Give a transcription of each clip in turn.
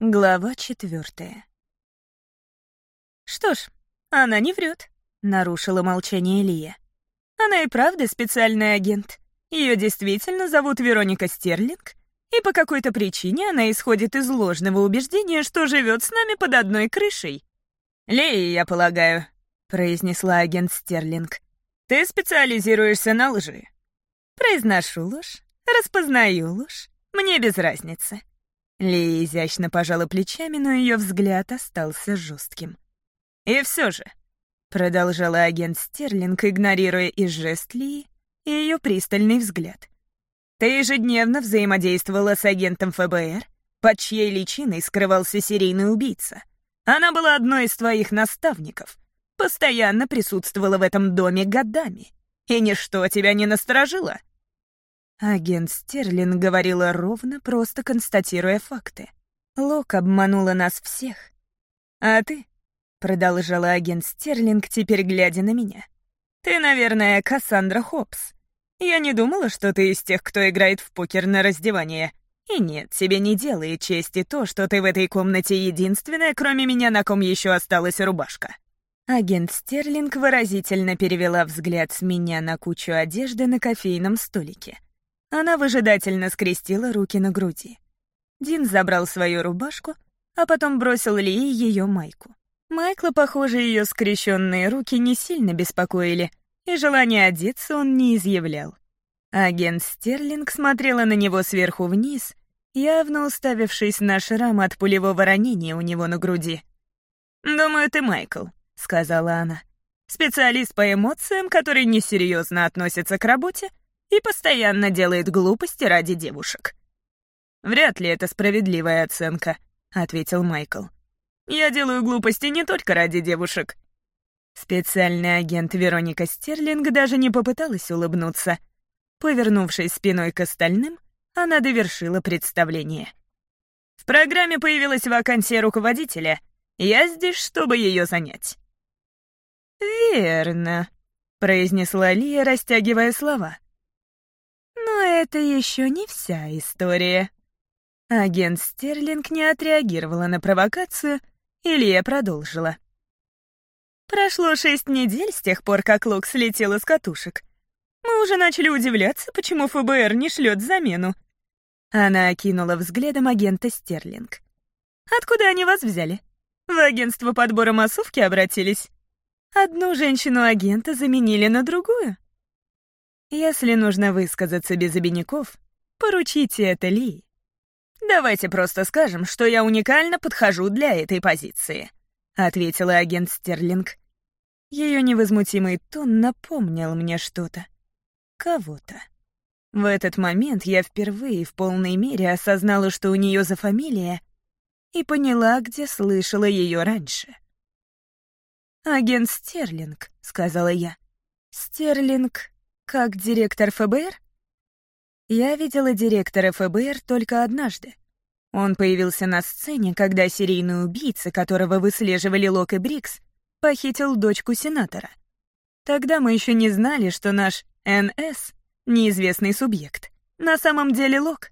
Глава четвертая. «Что ж, она не врет», — нарушила молчание Лия. «Она и правда специальный агент. Ее действительно зовут Вероника Стерлинг, и по какой-то причине она исходит из ложного убеждения, что живет с нами под одной крышей». «Лия, я полагаю», — произнесла агент Стерлинг. «Ты специализируешься на лжи». «Произношу ложь, распознаю ложь, мне без разницы». Ли изящно пожала плечами, но ее взгляд остался жестким. «И все же», — продолжала агент Стерлинг, игнорируя и жест Ли, и ее пристальный взгляд. «Ты ежедневно взаимодействовала с агентом ФБР, под чьей личиной скрывался серийный убийца. Она была одной из твоих наставников, постоянно присутствовала в этом доме годами, и ничто тебя не насторожило». Агент Стерлин говорила ровно, просто констатируя факты. Лок обманула нас всех. «А ты?» — продолжала агент Стерлинг, теперь глядя на меня. «Ты, наверное, Кассандра Хопс. Я не думала, что ты из тех, кто играет в покер на раздевание. И нет, тебе не делает чести то, что ты в этой комнате единственная, кроме меня, на ком еще осталась рубашка». Агент Стерлинг выразительно перевела взгляд с меня на кучу одежды на кофейном столике. Она выжидательно скрестила руки на груди. Дин забрал свою рубашку, а потом бросил Ли ее майку. Майкла, похоже, ее скрещенные руки не сильно беспокоили, и желание одеться он не изъявлял. Агент Стерлинг смотрела на него сверху вниз, явно уставившись на шрам от пулевого ранения у него на груди. «Думаю, ты Майкл», — сказала она. «Специалист по эмоциям, который несерьезно относится к работе, и постоянно делает глупости ради девушек. «Вряд ли это справедливая оценка», — ответил Майкл. «Я делаю глупости не только ради девушек». Специальный агент Вероника Стерлинг даже не попыталась улыбнуться. Повернувшись спиной к остальным, она довершила представление. «В программе появилась вакансия руководителя. Я здесь, чтобы ее занять». «Верно», — произнесла Лия, растягивая слова. Это еще не вся история. Агент Стерлинг не отреагировала на провокацию, и Лия продолжила. Прошло шесть недель с тех пор, как Лок слетел из катушек. Мы уже начали удивляться, почему ФБР не шлет замену. Она окинула взглядом агента Стерлинг. «Откуда они вас взяли? В агентство подбора массовки обратились? Одну женщину-агента заменили на другую?» Если нужно высказаться без обиняков, поручите это Ли. «Давайте просто скажем, что я уникально подхожу для этой позиции», — ответила агент Стерлинг. Ее невозмутимый тон напомнил мне что-то. Кого-то. В этот момент я впервые в полной мере осознала, что у нее за фамилия, и поняла, где слышала ее раньше. «Агент Стерлинг», — сказала я. «Стерлинг как директор ФБР? Я видела директора ФБР только однажды. Он появился на сцене, когда серийный убийца, которого выслеживали Лок и Брикс, похитил дочку сенатора. Тогда мы еще не знали, что наш НС — неизвестный субъект. На самом деле Лок.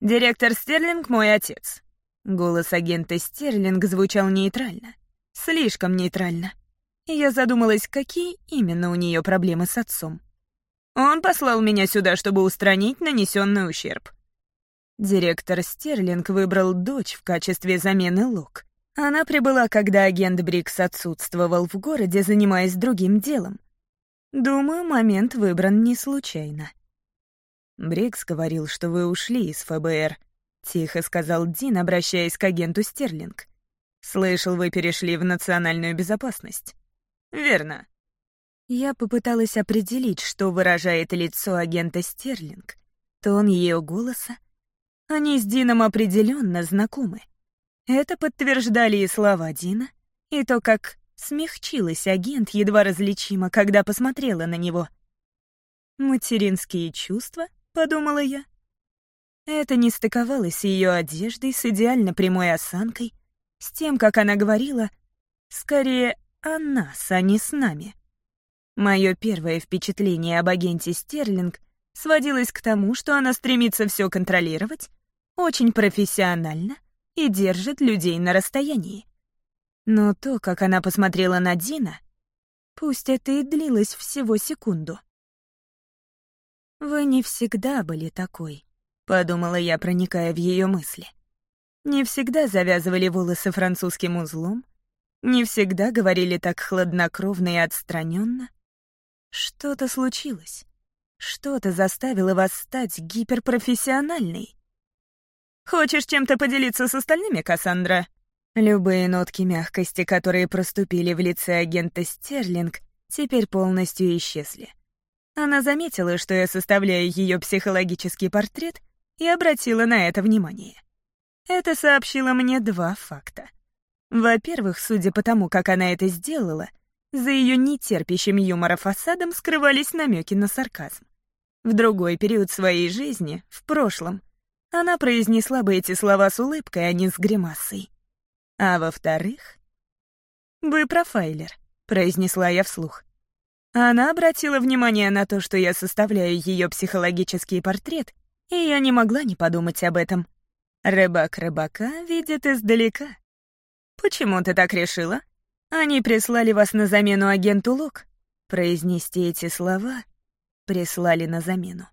«Директор Стерлинг — мой отец». Голос агента Стерлинг звучал нейтрально. Слишком нейтрально и я задумалась, какие именно у нее проблемы с отцом. Он послал меня сюда, чтобы устранить нанесенный ущерб. Директор Стерлинг выбрал дочь в качестве замены Лок. Она прибыла, когда агент Брикс отсутствовал в городе, занимаясь другим делом. Думаю, момент выбран не случайно. Брикс говорил, что вы ушли из ФБР, тихо сказал Дин, обращаясь к агенту Стерлинг. Слышал, вы перешли в национальную безопасность. «Верно». Я попыталась определить, что выражает лицо агента Стерлинг, тон ее голоса. Они с Дином определенно знакомы. Это подтверждали и слова Дина, и то, как смягчилась агент едва различимо, когда посмотрела на него. «Материнские чувства?» — подумала я. Это не стыковалось с ее одеждой, с идеально прямой осанкой, с тем, как она говорила, скорее о нас, а не с нами. Мое первое впечатление об агенте Стерлинг сводилось к тому, что она стремится все контролировать, очень профессионально и держит людей на расстоянии. Но то, как она посмотрела на Дина, пусть это и длилось всего секунду. «Вы не всегда были такой», — подумала я, проникая в ее мысли. «Не всегда завязывали волосы французским узлом, не всегда говорили так хладнокровно и отстраненно. Что-то случилось. Что-то заставило вас стать гиперпрофессиональной. Хочешь чем-то поделиться с остальными, Кассандра? Любые нотки мягкости, которые проступили в лице агента Стерлинг, теперь полностью исчезли. Она заметила, что я составляю ее психологический портрет, и обратила на это внимание. Это сообщило мне два факта. Во-первых, судя по тому, как она это сделала, за ее нетерпящим юмора фасадом скрывались намеки на сарказм. В другой период своей жизни, в прошлом, она произнесла бы эти слова с улыбкой, а не с гримасой. А во-вторых... «Вы профайлер», — произнесла я вслух. Она обратила внимание на то, что я составляю ее психологический портрет, и я не могла не подумать об этом. Рыбак рыбака видит издалека. «Почему ты так решила? Они прислали вас на замену агенту Лок». Произнести эти слова прислали на замену.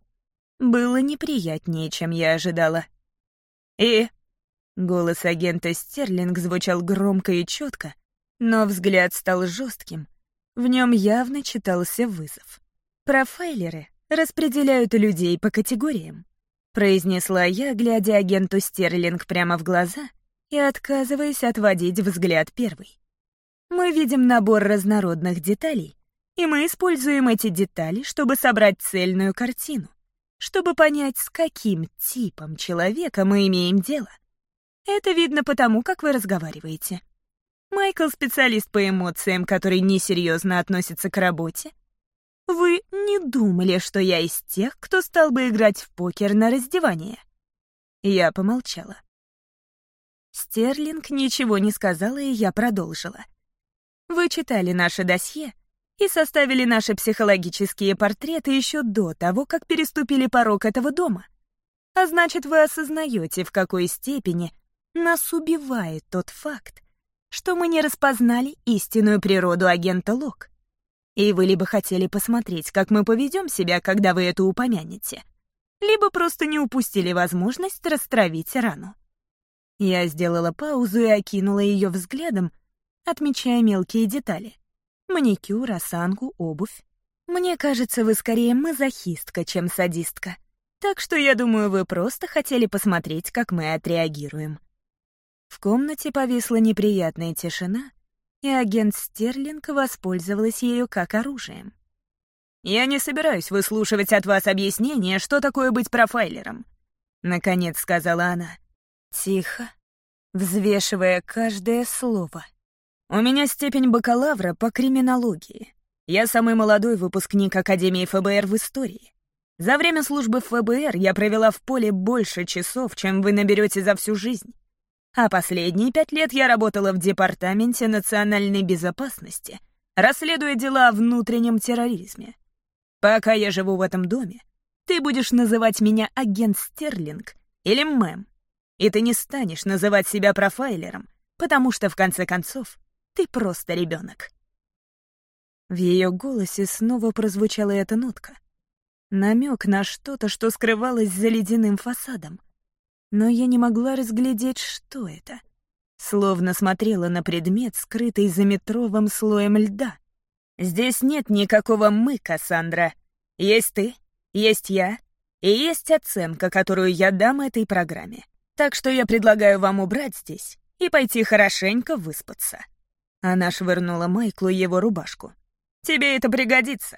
Было неприятнее, чем я ожидала. «И?» Голос агента Стерлинг звучал громко и четко, но взгляд стал жестким. В нем явно читался вызов. «Профайлеры распределяют людей по категориям», произнесла я, глядя агенту Стерлинг прямо в глаза — и отказываясь отводить взгляд первый. Мы видим набор разнородных деталей, и мы используем эти детали, чтобы собрать цельную картину, чтобы понять, с каким типом человека мы имеем дело. Это видно потому, как вы разговариваете. Майкл — специалист по эмоциям, который несерьезно относится к работе. Вы не думали, что я из тех, кто стал бы играть в покер на раздевание? Я помолчала. Стерлинг ничего не сказала, и я продолжила. Вы читали наше досье и составили наши психологические портреты еще до того, как переступили порог этого дома. А значит, вы осознаете, в какой степени нас убивает тот факт, что мы не распознали истинную природу агента Лок. И вы либо хотели посмотреть, как мы поведем себя, когда вы это упомянете, либо просто не упустили возможность растравить рану. Я сделала паузу и окинула ее взглядом, отмечая мелкие детали. Маникюр, осанку, обувь. Мне кажется, вы скорее мазохистка, чем садистка. Так что я думаю, вы просто хотели посмотреть, как мы отреагируем. В комнате повисла неприятная тишина, и агент Стерлинг воспользовалась ею как оружием. «Я не собираюсь выслушивать от вас объяснение, что такое быть профайлером», — наконец сказала она. Тихо, взвешивая каждое слово. «У меня степень бакалавра по криминологии. Я самый молодой выпускник Академии ФБР в истории. За время службы в ФБР я провела в поле больше часов, чем вы наберете за всю жизнь. А последние пять лет я работала в Департаменте национальной безопасности, расследуя дела о внутреннем терроризме. Пока я живу в этом доме, ты будешь называть меня агент Стерлинг или мэм. И ты не станешь называть себя профайлером, потому что, в конце концов, ты просто ребенок. В ее голосе снова прозвучала эта нотка. Намек на что-то, что скрывалось за ледяным фасадом. Но я не могла разглядеть, что это. Словно смотрела на предмет, скрытый за метровым слоем льда. «Здесь нет никакого «мы», Кассандра. Есть ты, есть я, и есть оценка, которую я дам этой программе. Так что я предлагаю вам убрать здесь и пойти хорошенько выспаться». Она швырнула Майклу его рубашку. «Тебе это пригодится.